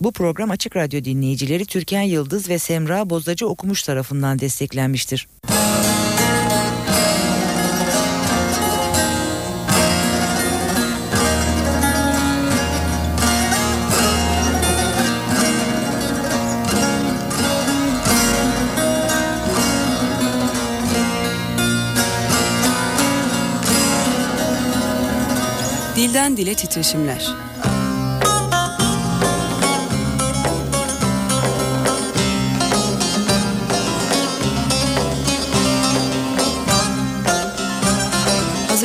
Bu program Açık Radyo dinleyicileri Türkan Yıldız ve Semra Bozacı okumuş tarafından desteklenmiştir. Dilden Dile Titreşimler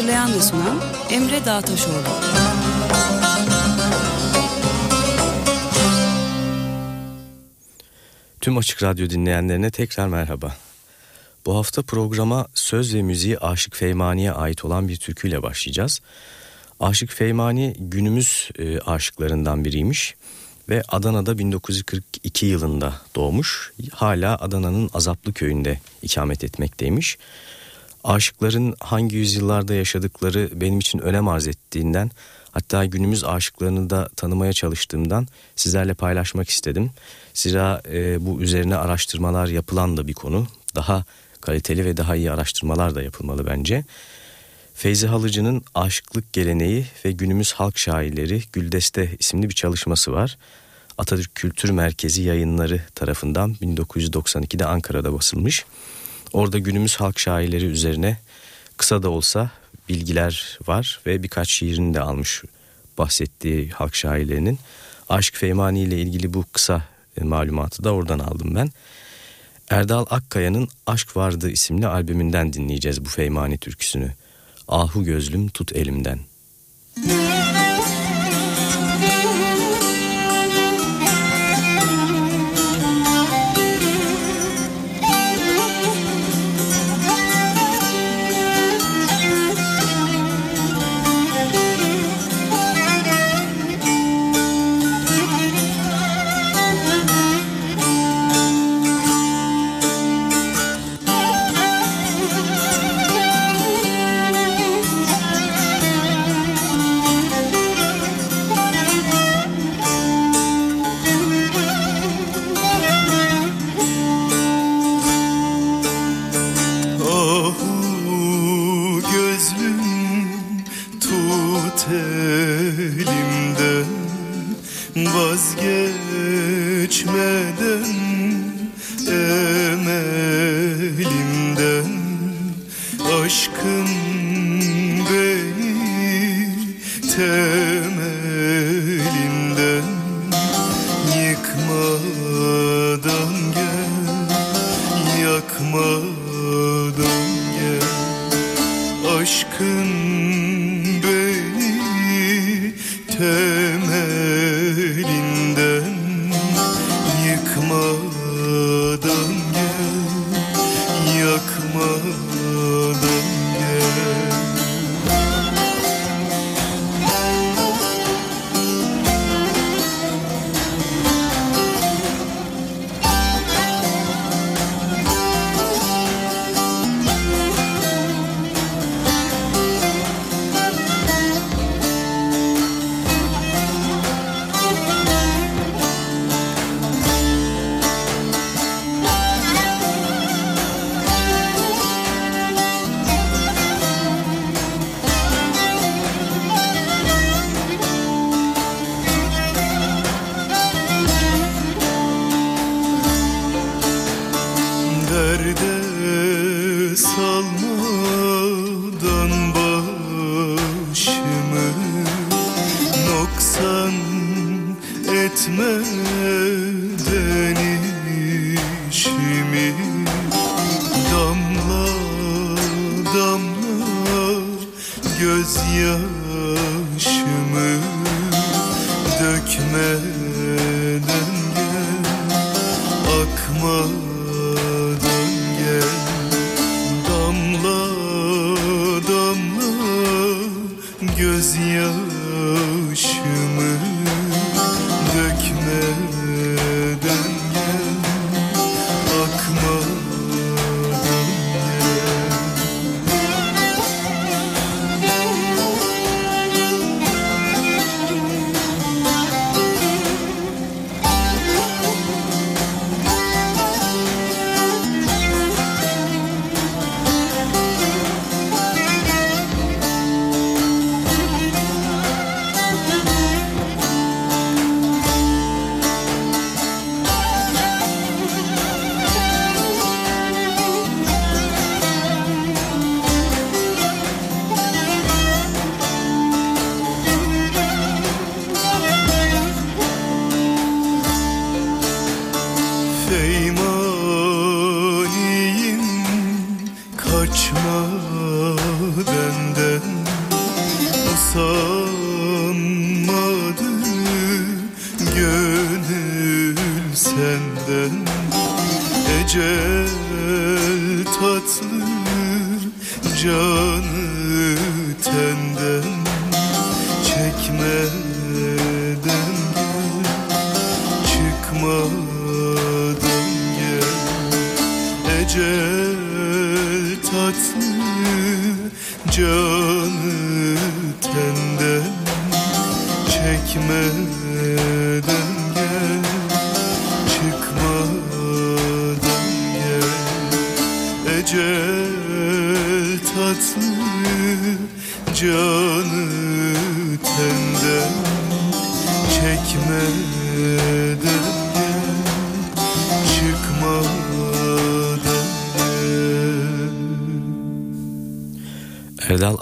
Hazırlayan ve sunan Emre Dağtaşoğlu. Tüm Açık Radyo dinleyenlerine tekrar merhaba. Bu hafta programa söz ve müziği Aşık Feymani'ye ait olan bir türküyle başlayacağız. Aşık Feymani günümüz e, aşıklarından biriymiş ve Adana'da 1942 yılında doğmuş. Hala Adana'nın Azaplı köyünde ikamet etmekteymiş. Aşıkların hangi yüzyıllarda yaşadıkları benim için önem arz ettiğinden hatta günümüz aşıklarını da tanımaya çalıştığımdan sizlerle paylaşmak istedim. Zira e, bu üzerine araştırmalar yapılan da bir konu. Daha kaliteli ve daha iyi araştırmalar da yapılmalı bence. Feyzi Halıcı'nın Aşıklık Geleneği ve Günümüz Halk Şairleri Güldeste isimli bir çalışması var. Atatürk Kültür Merkezi yayınları tarafından 1992'de Ankara'da basılmış. Orada günümüz halk şairleri üzerine kısa da olsa bilgiler var ve birkaç şiirini de almış bahsettiği halk şairlerinin. Aşk Feymani ile ilgili bu kısa e, malumatı da oradan aldım ben. Erdal Akkaya'nın Aşk Vardı isimli albümünden dinleyeceğiz bu Feymani türküsünü. Ahu gözlüm tut elimden. Müzik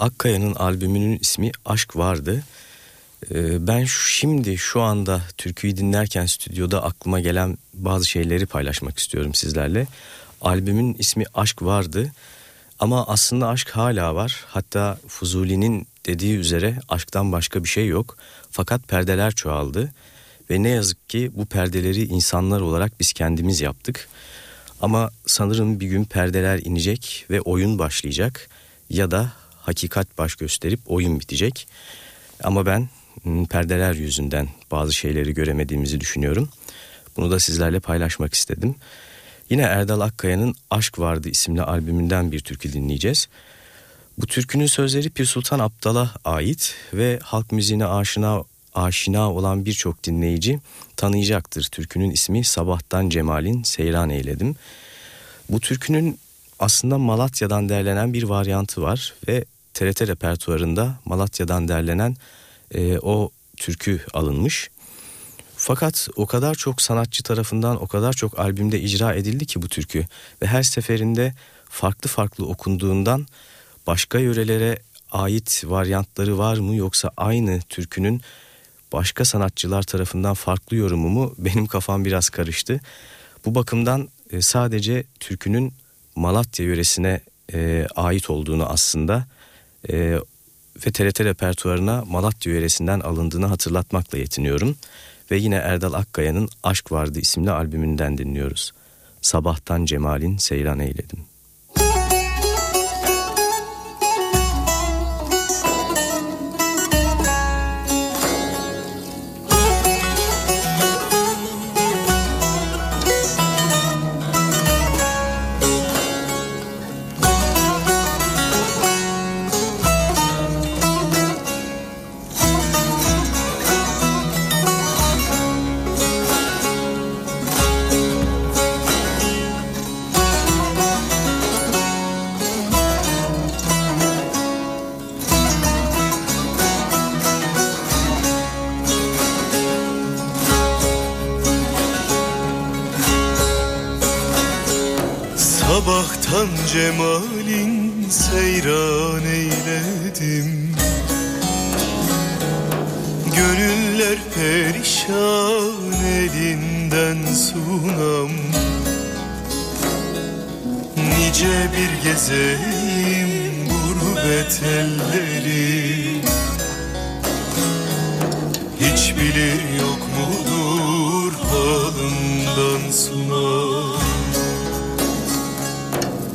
Akkaya'nın albümünün ismi Aşk Vardı. Ee, Ben şimdi şu anda türküyü dinlerken stüdyoda aklıma gelen bazı şeyleri paylaşmak istiyorum sizlerle. Albümün ismi Aşk Vardı ama aslında aşk hala var. Hatta Fuzuli'nin dediği üzere aşktan başka bir şey yok. Fakat perdeler çoğaldı ve ne yazık ki bu perdeleri insanlar olarak biz kendimiz yaptık. Ama sanırım bir gün perdeler inecek ve oyun başlayacak ya da hakikat baş gösterip oyun bitecek. Ama ben hmm, perdeler yüzünden bazı şeyleri göremediğimizi düşünüyorum. Bunu da sizlerle paylaşmak istedim. Yine Erdal Akkaya'nın Aşk Vardı isimli albümünden bir türkü dinleyeceğiz. Bu türkünün sözleri Pir Sultan Abdal'a ait ve halk müziğine aşina aşina olan birçok dinleyici tanıyacaktır. Türkünün ismi Sabahtan Cemal'in Seyran Eyledim. Bu türkünün aslında Malatya'dan derlenen bir varyantı var ve TRT repertuarında Malatya'dan derlenen e, o türkü alınmış. Fakat o kadar çok sanatçı tarafından o kadar çok albümde icra edildi ki bu türkü ve her seferinde farklı farklı okunduğundan başka yörelere ait varyantları var mı yoksa aynı türkünün başka sanatçılar tarafından farklı yorumu mu benim kafam biraz karıştı. Bu bakımdan e, sadece türkünün Malatya yöresine e, ait olduğunu aslında e, ve TRT repertuarına Malatya yöresinden alındığını hatırlatmakla yetiniyorum. Ve yine Erdal Akkaya'nın Aşk Vardı isimli albümünden dinliyoruz. Sabahtan Cemal'in seyran eyledim. Sabahtan cemalin seyran eyledim. Gönüller perişan elinden sunam. Nice bir gezeyim gurbet elleri. Hiç bilir yok mudur halından sunam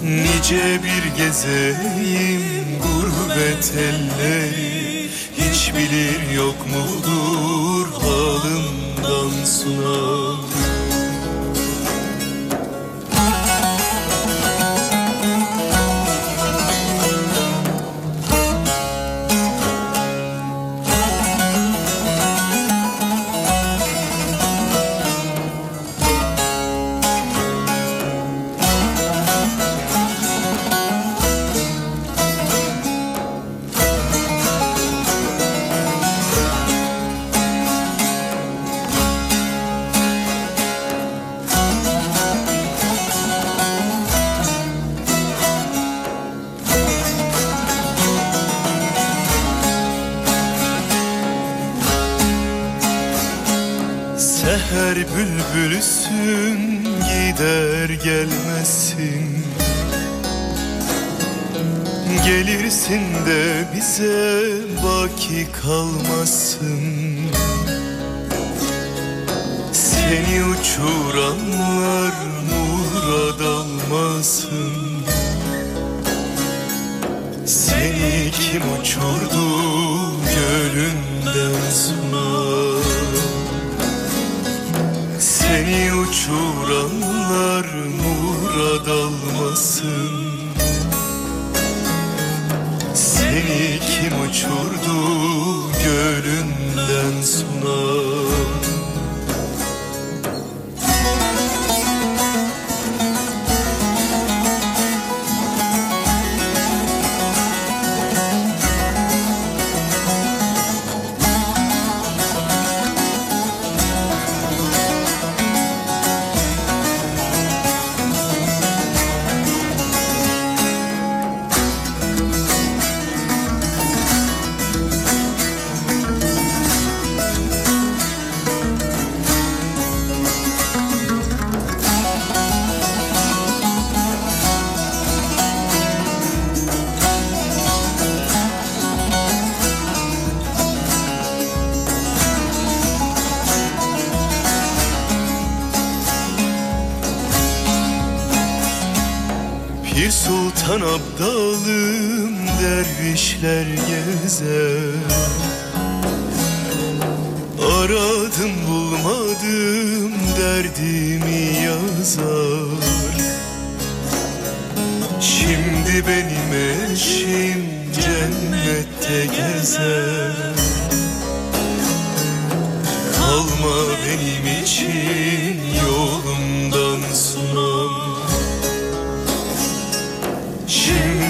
Nice bir gezeyim gurbet elleri. Hiç bilir yok mudur halımdan sunan almasın Seni kim uçurdu gölünden sunar Seni uçuranlar murad almasın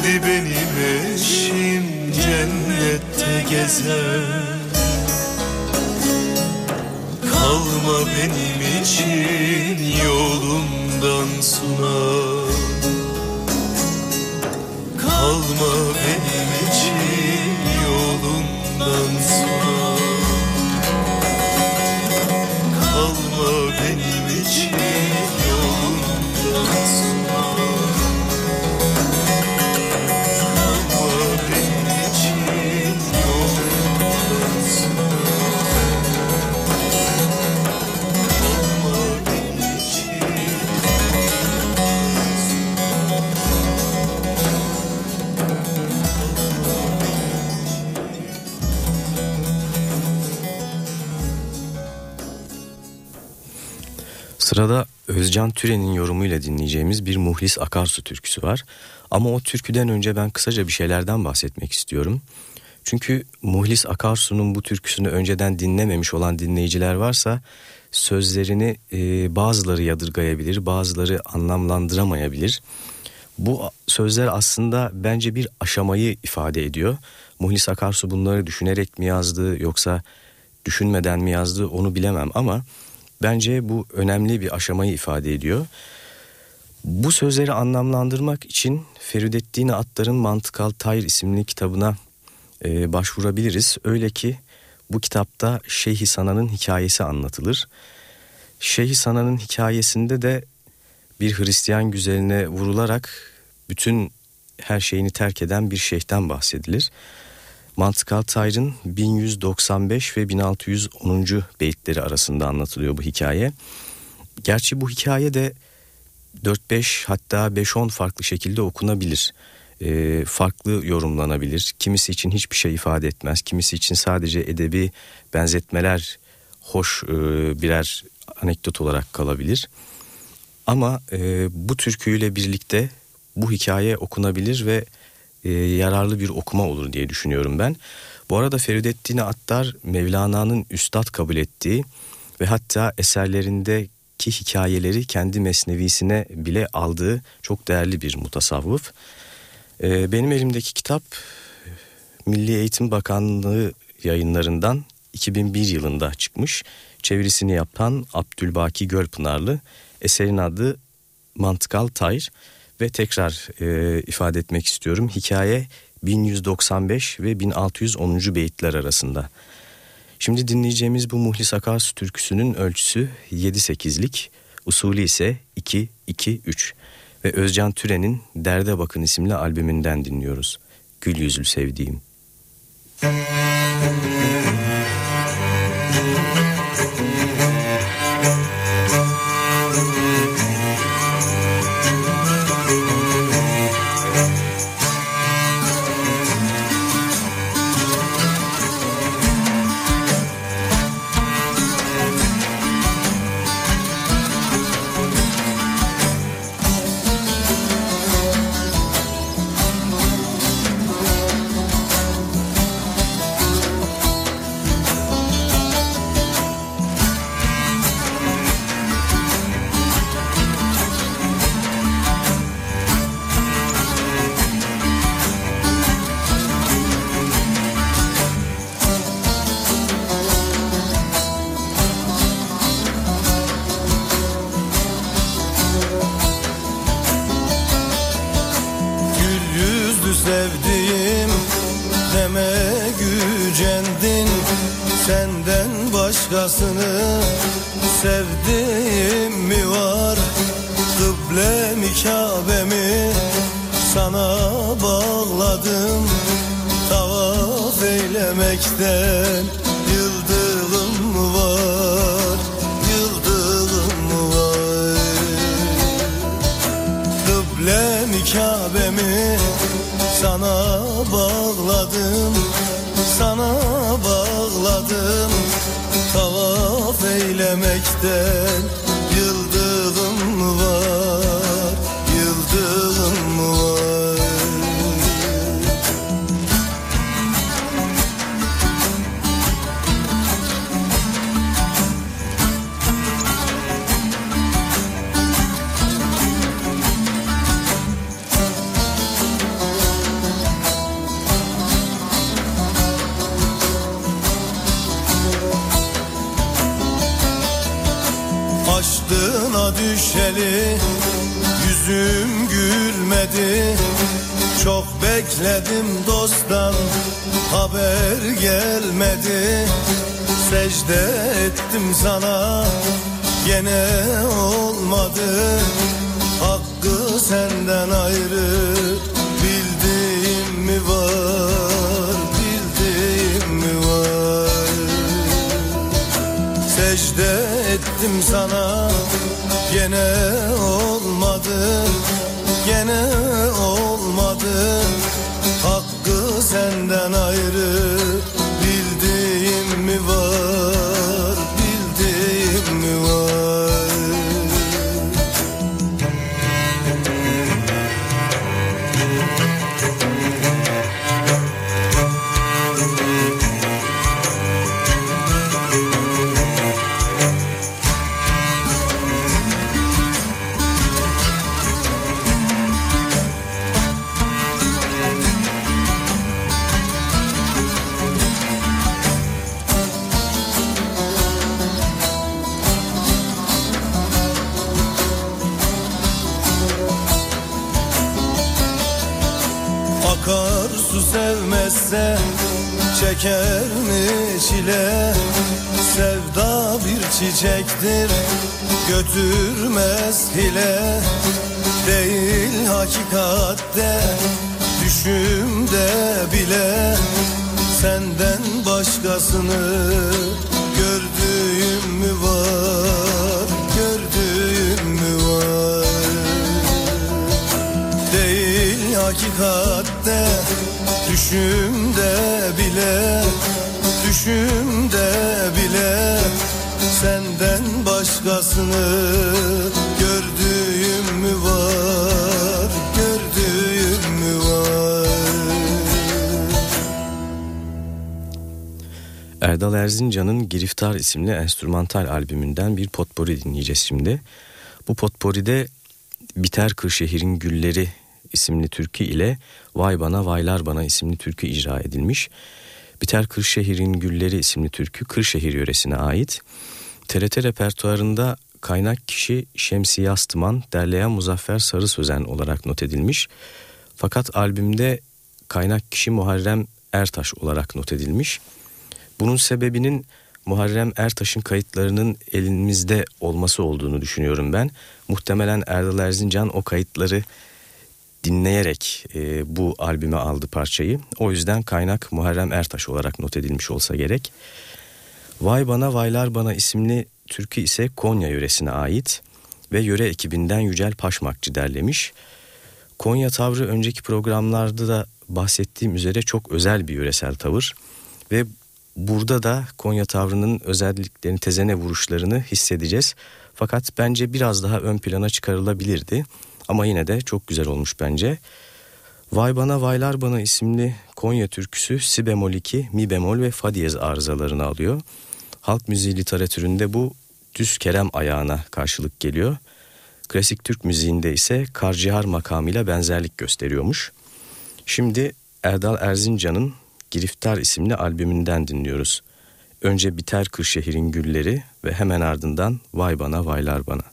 Şimdi benim eşim cennette gezer. Kalma benim için yolumdan sunar. Kalma benim için yolumdan sunar Sırada Özcan Türen'in yorumuyla dinleyeceğimiz bir Muhlis Akarsu türküsü var. Ama o türküden önce ben kısaca bir şeylerden bahsetmek istiyorum. Çünkü Muhlis Akarsu'nun bu türküsünü önceden dinlememiş olan dinleyiciler varsa sözlerini e, bazıları yadırgayabilir, bazıları anlamlandıramayabilir. Bu sözler aslında bence bir aşamayı ifade ediyor. Muhlis Akarsu bunları düşünerek mi yazdı yoksa düşünmeden mi yazdı onu bilemem ama bence bu önemli bir aşamayı ifade ediyor. Bu sözleri anlamlandırmak için Feridettin Attar'ın Mantıkal Tayr isimli kitabına e, başvurabiliriz. Öyle ki bu kitapta Şeyh Sana'nın hikayesi anlatılır. Şeyh Sana'nın hikayesinde de bir Hristiyan güzeline vurularak bütün her şeyini terk eden bir şeyhten bahsedilir. Mantıkal Tayr'ın 1195 ve 1610. beyitleri arasında anlatılıyor bu hikaye. Gerçi bu hikaye de 4-5 hatta 5-10 farklı şekilde okunabilir. E, farklı yorumlanabilir. Kimisi için hiçbir şey ifade etmez. Kimisi için sadece edebi benzetmeler hoş e, birer anekdot olarak kalabilir. Ama e, bu türküyle birlikte bu hikaye okunabilir ve e, yararlı bir okuma olur diye düşünüyorum ben. Bu arada Feridettin Attar Mevlana'nın üstad kabul ettiği ve hatta eserlerindeki hikayeleri kendi mesnevisine bile aldığı çok değerli bir mutasavvıf. E, benim elimdeki kitap Milli Eğitim Bakanlığı yayınlarından 2001 yılında çıkmış. Çevirisini yapan Abdülbaki Gölpınarlı. Eserin adı Mantıkal Tayr ve tekrar e, ifade etmek istiyorum. Hikaye 1195 ve 1610. beyitler arasında. Şimdi dinleyeceğimiz bu Muhlis Akarsu türküsünün ölçüsü 7-8'lik, usulü ise 2-2-3 ve Özcan Türen'in Derde Bakın isimli albümünden dinliyoruz. Gül yüzlü sevdiğim. Müzik olmadı. Hakkı senden ayrı Bildiğim mi var Bildiğim mi var? Secde ettim sana Gene olmadı Gene olmadı. Hakkı senden ayrı Bildiğim mi var çeker mi çile Sevda bir çiçektir götürmez hile. Değil hakikatte düşümde bile Senden başkasını gördüğüm mü var? Gördüğüm mü var? Değil hakikatte Düşümde bile Düşümde bile Senden başkasını Gördüğüm mü var Gördüğüm mü var Erdal Erzincan'ın Giriftar isimli enstrümantal albümünden bir potpori dinleyeceğiz şimdi. Bu potporide Biter Kırşehir'in Gülleri isimli türkü ile Vay Bana Vaylar Bana isimli türkü icra edilmiş. Biter Kırşehir'in Gülleri isimli türkü Kırşehir yöresine ait. TRT repertuarında kaynak kişi Şemsi Yastıman, derleyen Muzaffer Sarı Sözen olarak not edilmiş. Fakat albümde kaynak kişi Muharrem Ertaş olarak not edilmiş. Bunun sebebinin Muharrem Ertaş'ın kayıtlarının elimizde olması olduğunu düşünüyorum ben. Muhtemelen Erdal Erzincan o kayıtları dinleyerek e, bu albüme aldı parçayı. O yüzden kaynak Muharrem Ertaş olarak not edilmiş olsa gerek. Vay Bana Vaylar Bana isimli türkü ise Konya yöresine ait ve yöre ekibinden Yücel Paşmakçı derlemiş. Konya tavrı önceki programlarda da bahsettiğim üzere çok özel bir yöresel tavır ve burada da Konya tavrının özelliklerini, tezene vuruşlarını hissedeceğiz. Fakat bence biraz daha ön plana çıkarılabilirdi ama yine de çok güzel olmuş bence. Vay Bana Vaylar Bana isimli Konya türküsü si bemol 2, mi bemol ve fa diyez arızalarını alıyor. Halk müziği literatüründe bu düz kerem ayağına karşılık geliyor. Klasik Türk müziğinde ise karcihar makamıyla benzerlik gösteriyormuş. Şimdi Erdal Erzincan'ın Giriftar isimli albümünden dinliyoruz. Önce Biter Kırşehir'in Gülleri ve hemen ardından Vay Bana Vaylar Bana.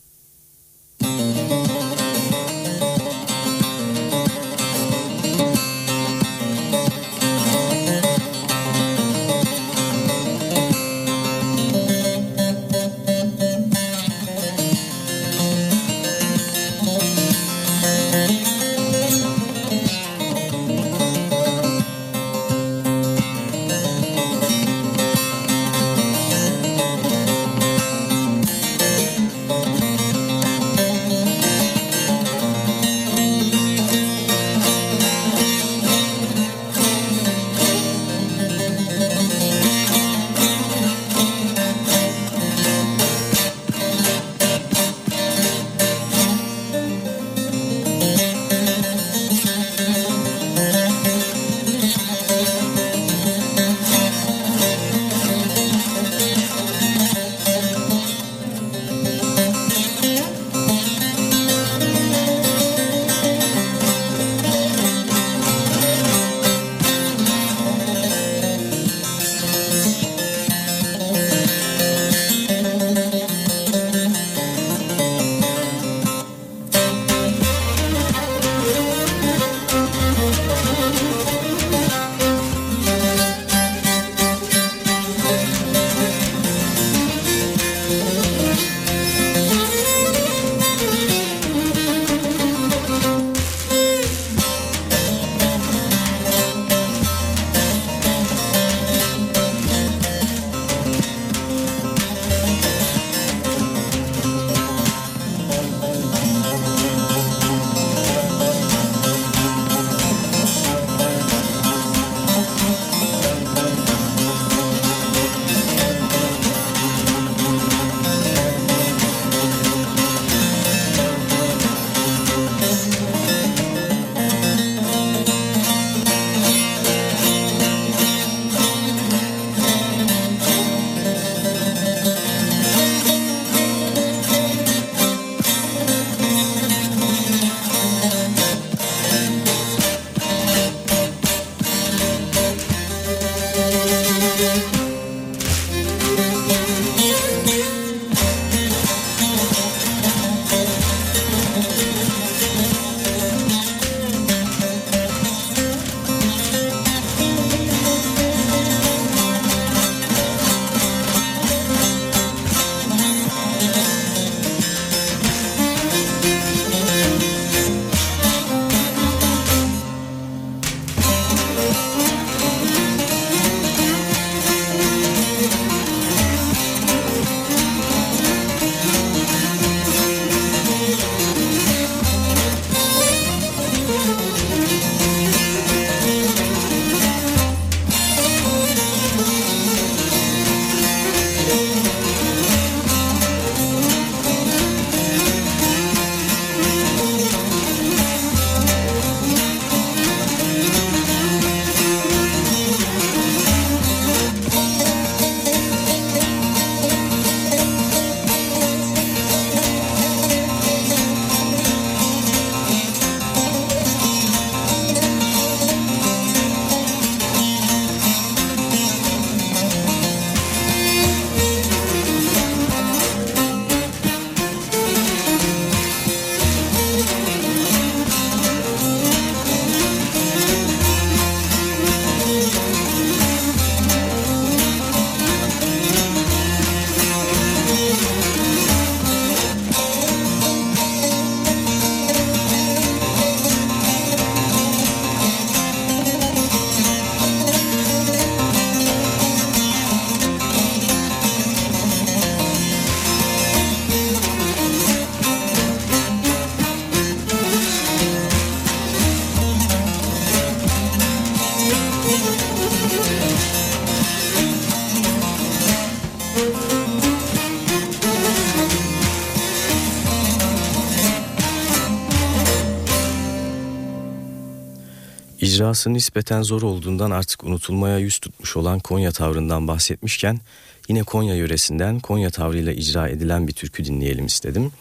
İcrası nispeten zor olduğundan artık unutulmaya yüz tutmuş olan Konya tavrından bahsetmişken yine Konya yöresinden Konya tavrıyla icra edilen bir türkü dinleyelim istedim.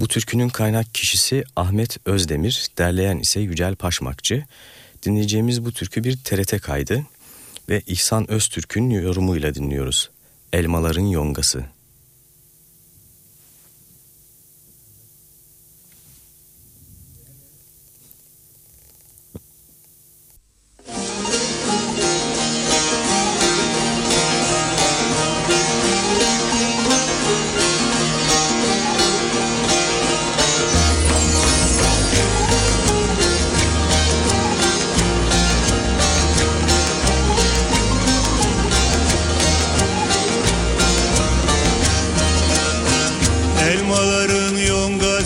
Bu türkünün kaynak kişisi Ahmet Özdemir, derleyen ise Yücel Paşmakçı. Dinleyeceğimiz bu türkü bir TRT kaydı ve İhsan Öztürk'ün yorumuyla dinliyoruz. Elmaların Yongası.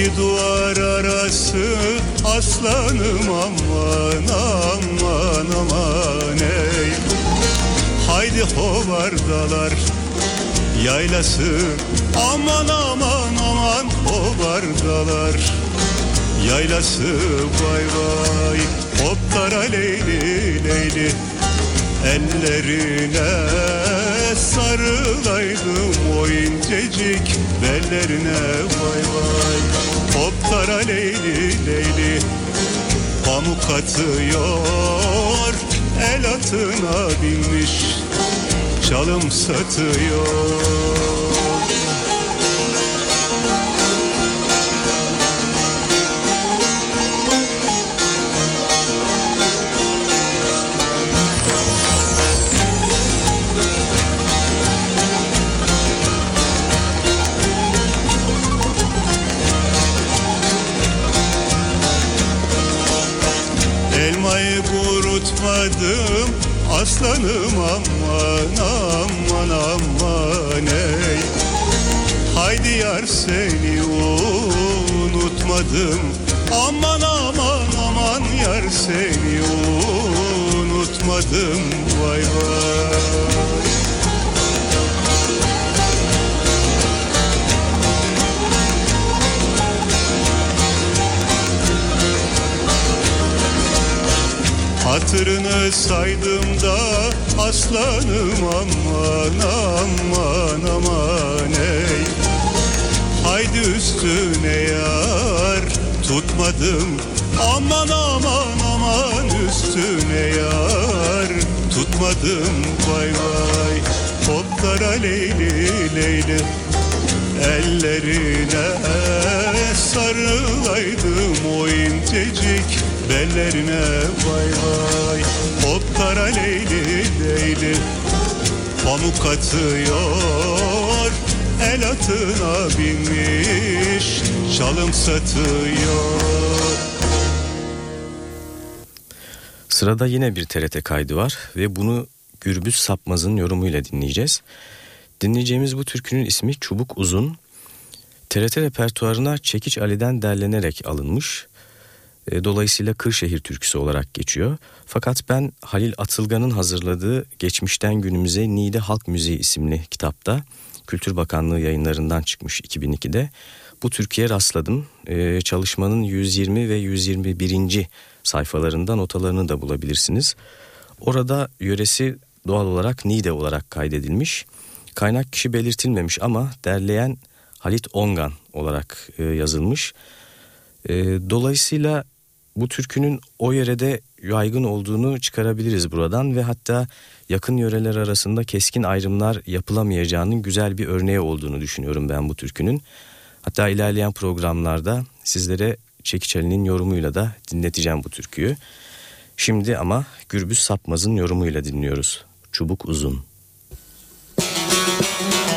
İki duvar arası aslanım aman aman aman ey. Haydi hovardalar yaylası Aman aman aman hovardalar. Yaylası vay vay Hoptara leyli leyli Ellerine sarılaydım o incecik bellerine. Vay vay. Hoptara leyli leyli pamuk atıyor. El atına binmiş çalım satıyor unutmadım. Aslanım aman aman aman ey. Haydi yar seni unutmadım. Aman aman aman yar seni unutmadım. Vay vay Hatırını saydım da aslanım aman aman aman ey. Haydi üstüne yar tutmadım. Aman aman aman üstüne yar tutmadım. Vay vay Hoplara leyli leyli. Ellerine sarılaydım o incecik bellerine vay vay Hop kara leyli leyli Pamuk atıyor El atına binmiş Çalım satıyor Sırada yine bir TRT kaydı var ve bunu Gürbüz Sapmaz'ın yorumuyla dinleyeceğiz. Dinleyeceğimiz bu türkünün ismi Çubuk Uzun. TRT repertuarına Çekiç Ali'den derlenerek alınmış. E, dolayısıyla Kırşehir türküsü olarak geçiyor. Fakat ben Halil Atılgan'ın hazırladığı Geçmişten Günümüze Niğde Halk Müziği isimli kitapta Kültür Bakanlığı yayınlarından çıkmış 2002'de. Bu türküye rastladım. Ee, çalışmanın 120 ve 121. sayfalarında notalarını da bulabilirsiniz. Orada yöresi doğal olarak Niğde olarak kaydedilmiş. Kaynak kişi belirtilmemiş ama derleyen Halit Ongan olarak e, yazılmış. E, dolayısıyla bu türkünün o yörede yaygın olduğunu çıkarabiliriz buradan ve hatta yakın yöreler arasında keskin ayrımlar yapılamayacağının güzel bir örneği olduğunu düşünüyorum ben bu türkünün. Hatta ilerleyen programlarda sizlere Çekiçeli'nin yorumuyla da dinleteceğim bu türküyü. Şimdi ama Gürbüz Sapmaz'ın yorumuyla dinliyoruz. Çubuk Uzun. Çıbık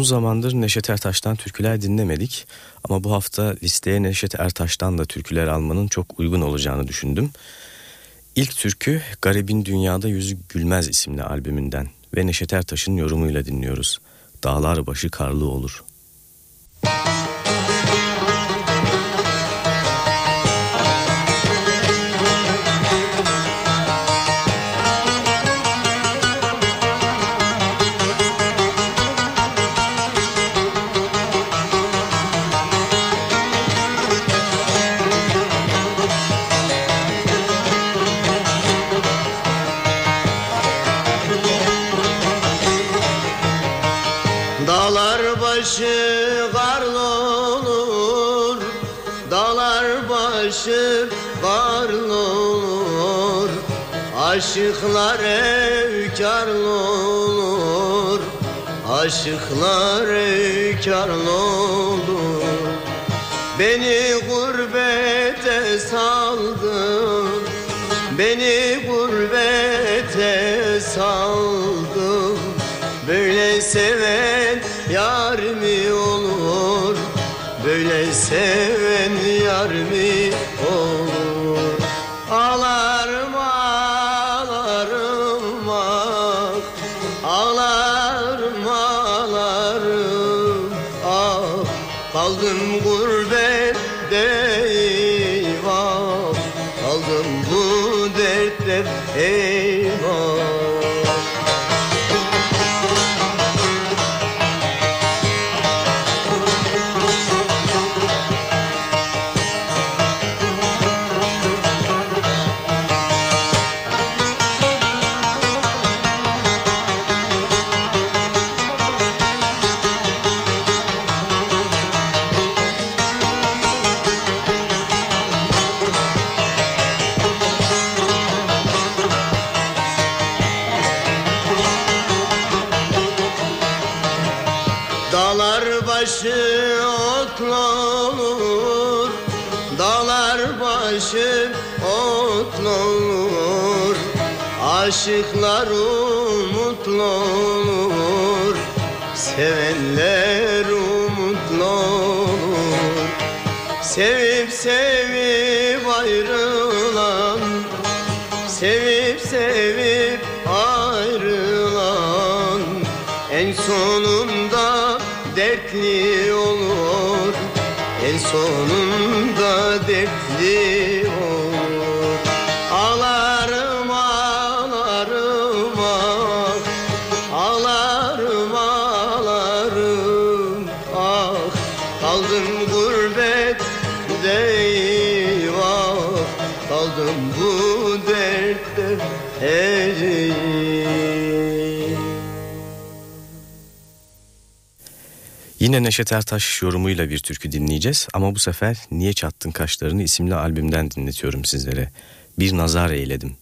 Uzun zamandır Neşet Ertaş'tan türküler dinlemedik ama bu hafta listeye Neşet Ertaş'tan da türküler almanın çok uygun olacağını düşündüm. İlk türkü Garibin Dünyada Yüzü Gülmez isimli albümünden ve Neşet Ertaş'ın yorumuyla dinliyoruz. Dağlar başı karlı olur. Aşıklar evkarlı olur Beni gurbete saldın Beni gurbete saldın Böyle seven yar mı olur? Böyle seven Neşet Ertaş yorumuyla bir türkü dinleyeceğiz ama bu sefer Niye Çattın Kaşlarını isimli albümden dinletiyorum sizlere. Bir nazar eyledim.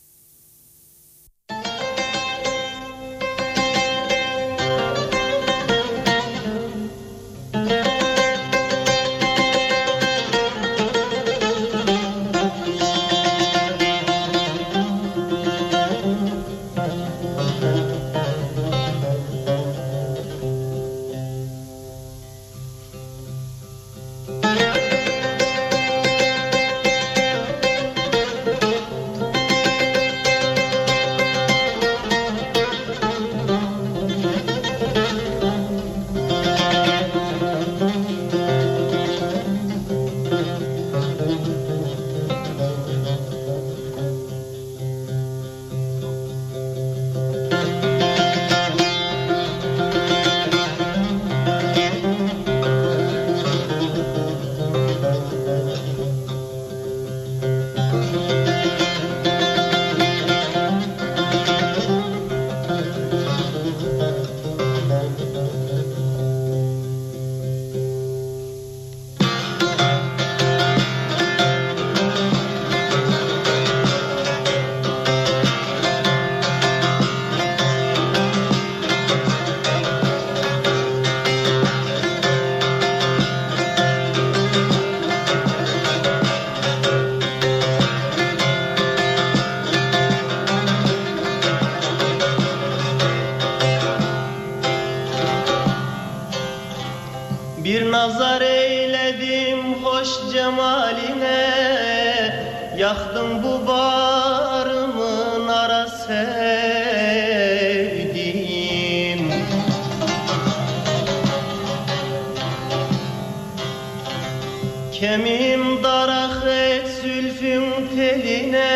Yüreğim darahe zülfün teline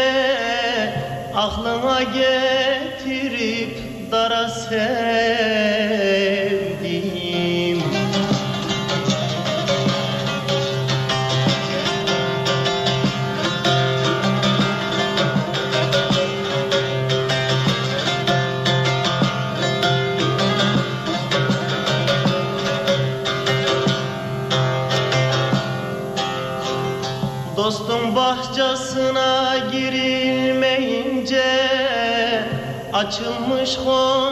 Aklıma getirip dara sen açılmış hoş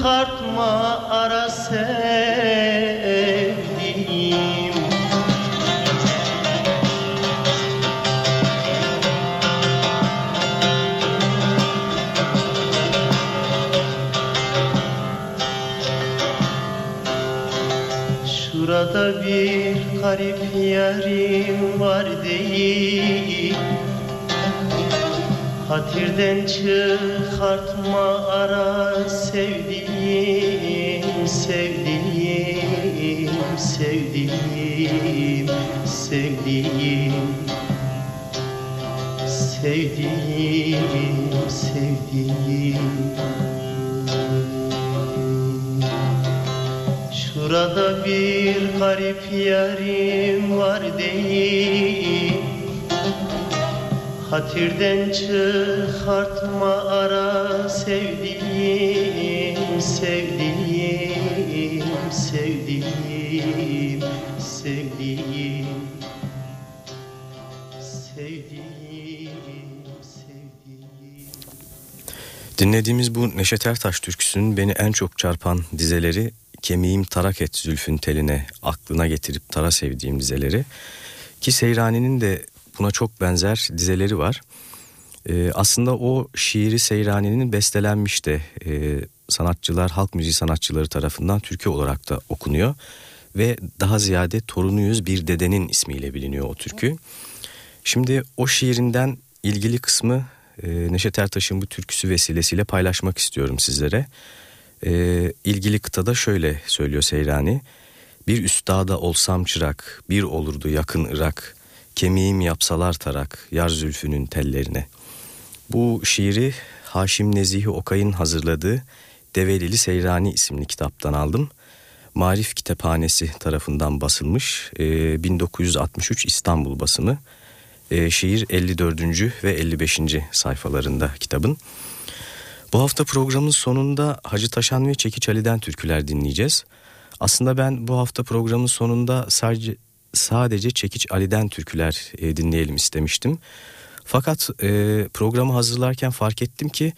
çıkartma ara sevdiğim. Şurada bir garip yarim var deyip Hatirden çıkartma ara sevdiğim, Şurada bir garip yarim var deyip Hatirden çıkartma ara sevdiğim, sevdiğim, sevdiğim, sevdiğim, Dinlediğimiz bu Neşet Ertaş türküsünün beni en çok çarpan dizeleri Kemiğim tarak et zülfün teline aklına getirip tara sevdiğim dizeleri ki Seyrani'nin de buna çok benzer dizeleri var. Ee, aslında o şiiri Seyrani'nin bestelenmiş de e, sanatçılar, halk müziği sanatçıları tarafından türkü olarak da okunuyor. Ve daha ziyade torunuyuz bir dedenin ismiyle biliniyor o türkü. Şimdi o şiirinden ilgili kısmı e, Neşet Ertaş'ın bu türküsü vesilesiyle paylaşmak istiyorum sizlere. E, ilgili kıtada şöyle söylüyor Seyrani. Bir üstada olsam çırak, bir olurdu yakın Irak, kemiğim yapsalar tarak, yar zülfünün tellerine. Bu şiiri Haşim Nezihi Okay'ın hazırladığı Develili Seyrani isimli kitaptan aldım. Marif Kitaphanesi tarafından basılmış e, 1963 İstanbul basımı. E, şiir 54. ve 55. sayfalarında kitabın. Bu hafta programın sonunda Hacı Taşan ve Çekiç Ali'den türküler dinleyeceğiz. Aslında ben bu hafta programın sonunda sadece sadece Çekiç Ali'den türküler e, dinleyelim istemiştim. Fakat e, programı hazırlarken fark ettim ki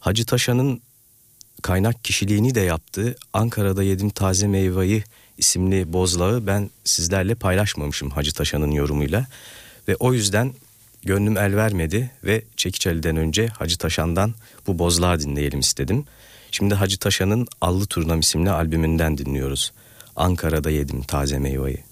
Hacı Taşan'ın kaynak kişiliğini de yaptığı Ankara'da Yedim Taze Meyveyi isimli bozlağı ben sizlerle paylaşmamışım Hacı Taşan'ın yorumuyla. Ve o yüzden gönlüm el vermedi ve Çekiç Ali'den önce Hacı Taşan'dan bu bozlağı dinleyelim istedim. Şimdi Hacı Taşan'ın Allı Turnam isimli albümünden dinliyoruz. Ankara'da yedim taze meyveyi.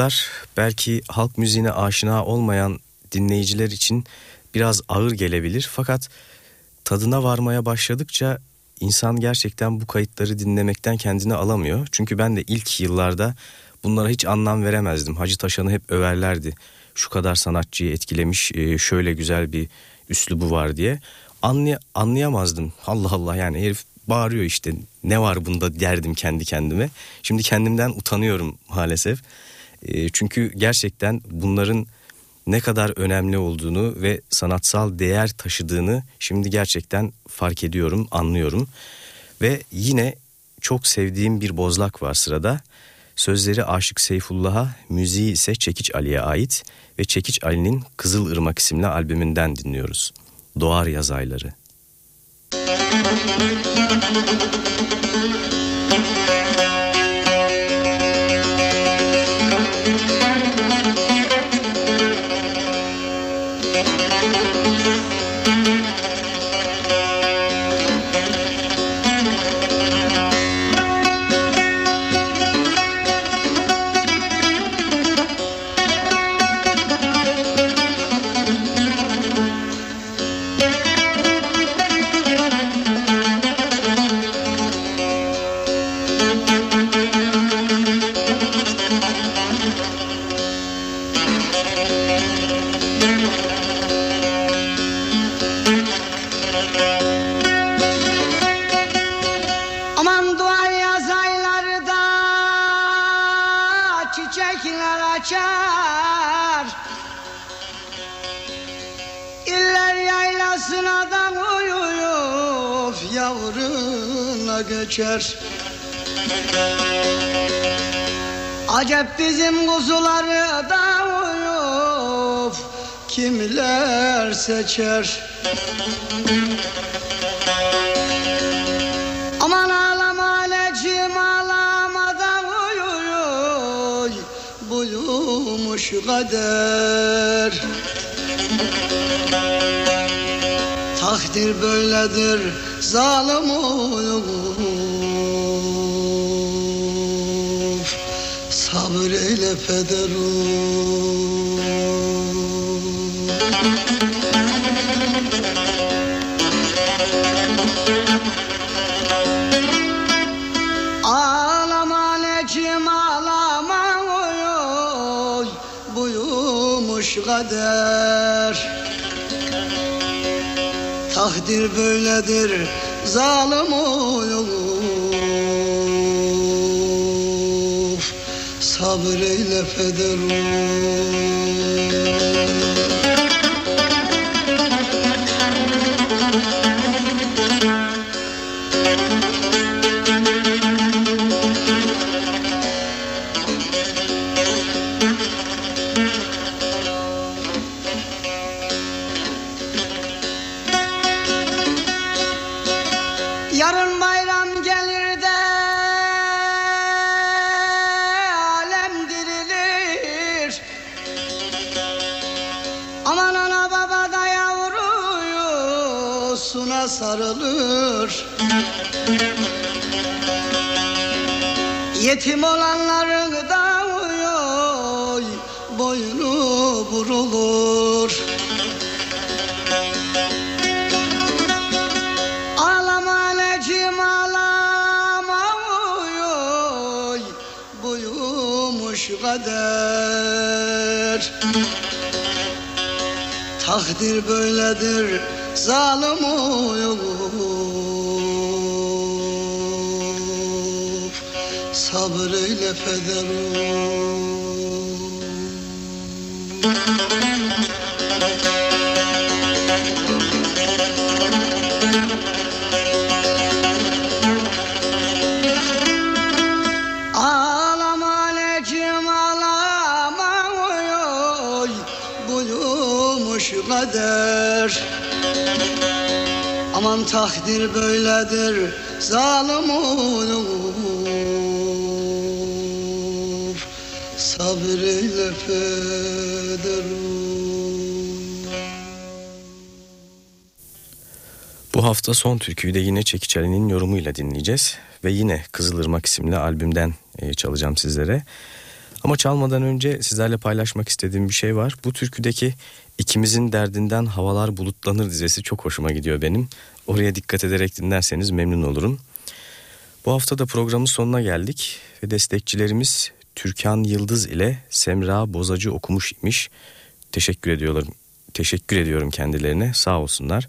Kayıtlar belki halk müziğine aşina olmayan dinleyiciler için biraz ağır gelebilir. Fakat tadına varmaya başladıkça insan gerçekten bu kayıtları dinlemekten kendini alamıyor. Çünkü ben de ilk yıllarda bunlara hiç anlam veremezdim. Hacı Taşan'ı hep överlerdi. Şu kadar sanatçıyı etkilemiş e, şöyle güzel bir üslubu var diye. Anlay anlayamazdım. Allah Allah yani herif bağırıyor işte ne var bunda derdim kendi kendime. Şimdi kendimden utanıyorum maalesef. E, çünkü gerçekten bunların ne kadar önemli olduğunu ve sanatsal değer taşıdığını şimdi gerçekten fark ediyorum, anlıyorum. Ve yine çok sevdiğim bir bozlak var sırada. Sözleri Aşık Seyfullah'a, müziği ise Çekiç Ali'ye ait ve Çekiç Ali'nin Kızıl Irmak isimli albümünden dinliyoruz. Doğar Yaz Ayları. Aman yavruna göçer. Acep bizim kuzuları da uyup kimler seçer? Aman ağlama alecim ağlamadan uy uy uy Buyumuş kader Takdir böyledir zalim uyuf Sabır eyle pederum Ağlama necim ağlama Buyumuş kader Takdir böyledir zalim uyuf Sabır eyle omzuna Yetim olanların da oy, boynu vurulur. Ağlama anneciğim ağlama oy, oy, buyumuş kader. Takdir böyledir zalim uyup Sabır eyle feder Buyumuş kader. Aman takdir böyledir zalim olur Bu hafta son türküyü de yine Çekiç Ali'nin yorumuyla dinleyeceğiz. Ve yine Kızılırmak isimli albümden e, çalacağım sizlere. Ama çalmadan önce sizlerle paylaşmak istediğim bir şey var. Bu türküdeki ikimizin derdinden havalar bulutlanır dizesi çok hoşuma gidiyor benim. Oraya dikkat ederek dinlerseniz memnun olurum. Bu hafta da programın sonuna geldik ve destekçilerimiz Türkan Yıldız ile Semra Bozacı okumuş imiş. Teşekkür ediyorum. Teşekkür ediyorum kendilerine. Sağ olsunlar.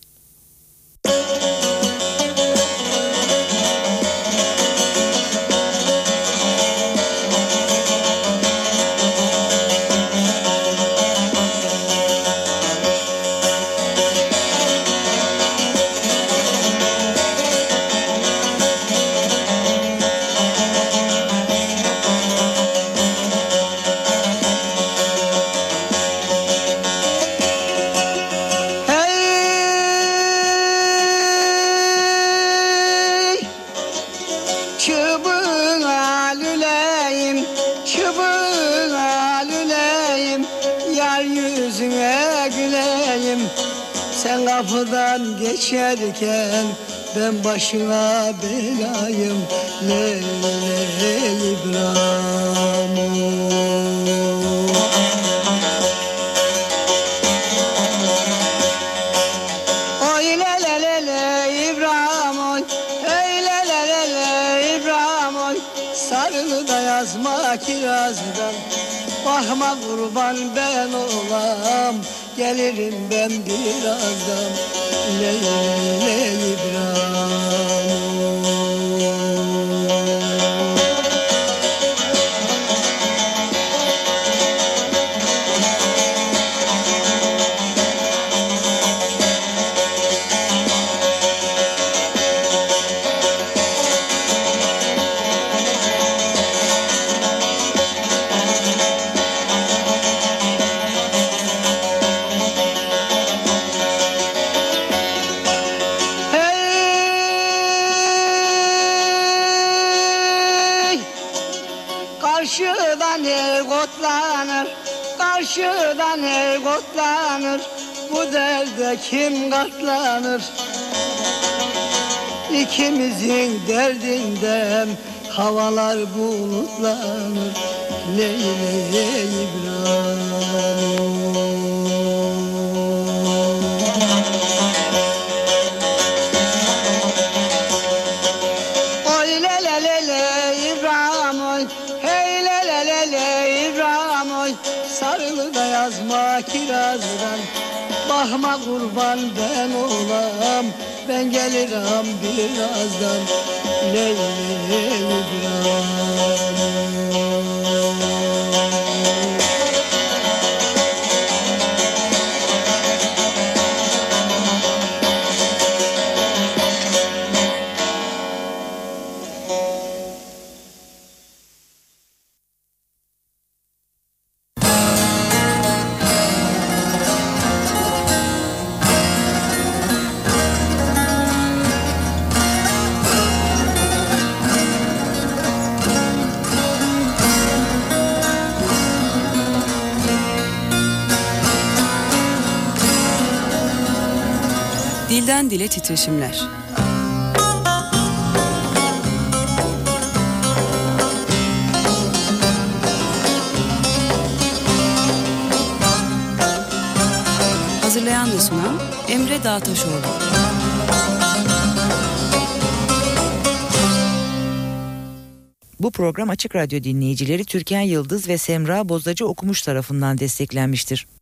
Ben başına kotlanır, karşıdan el kotlanır. Bu derde kim katlanır? İkimizin derdinden havalar bulutlanır. Leyla İbrahim. Kurban ben olam Ben gelirim birazdan. Le le dile titreşimler. Hazırlayan ve sunan Emre Dağtaşoğlu. Bu program Açık Radyo dinleyicileri Türkan Yıldız ve Semra Bozacı okumuş tarafından desteklenmiştir.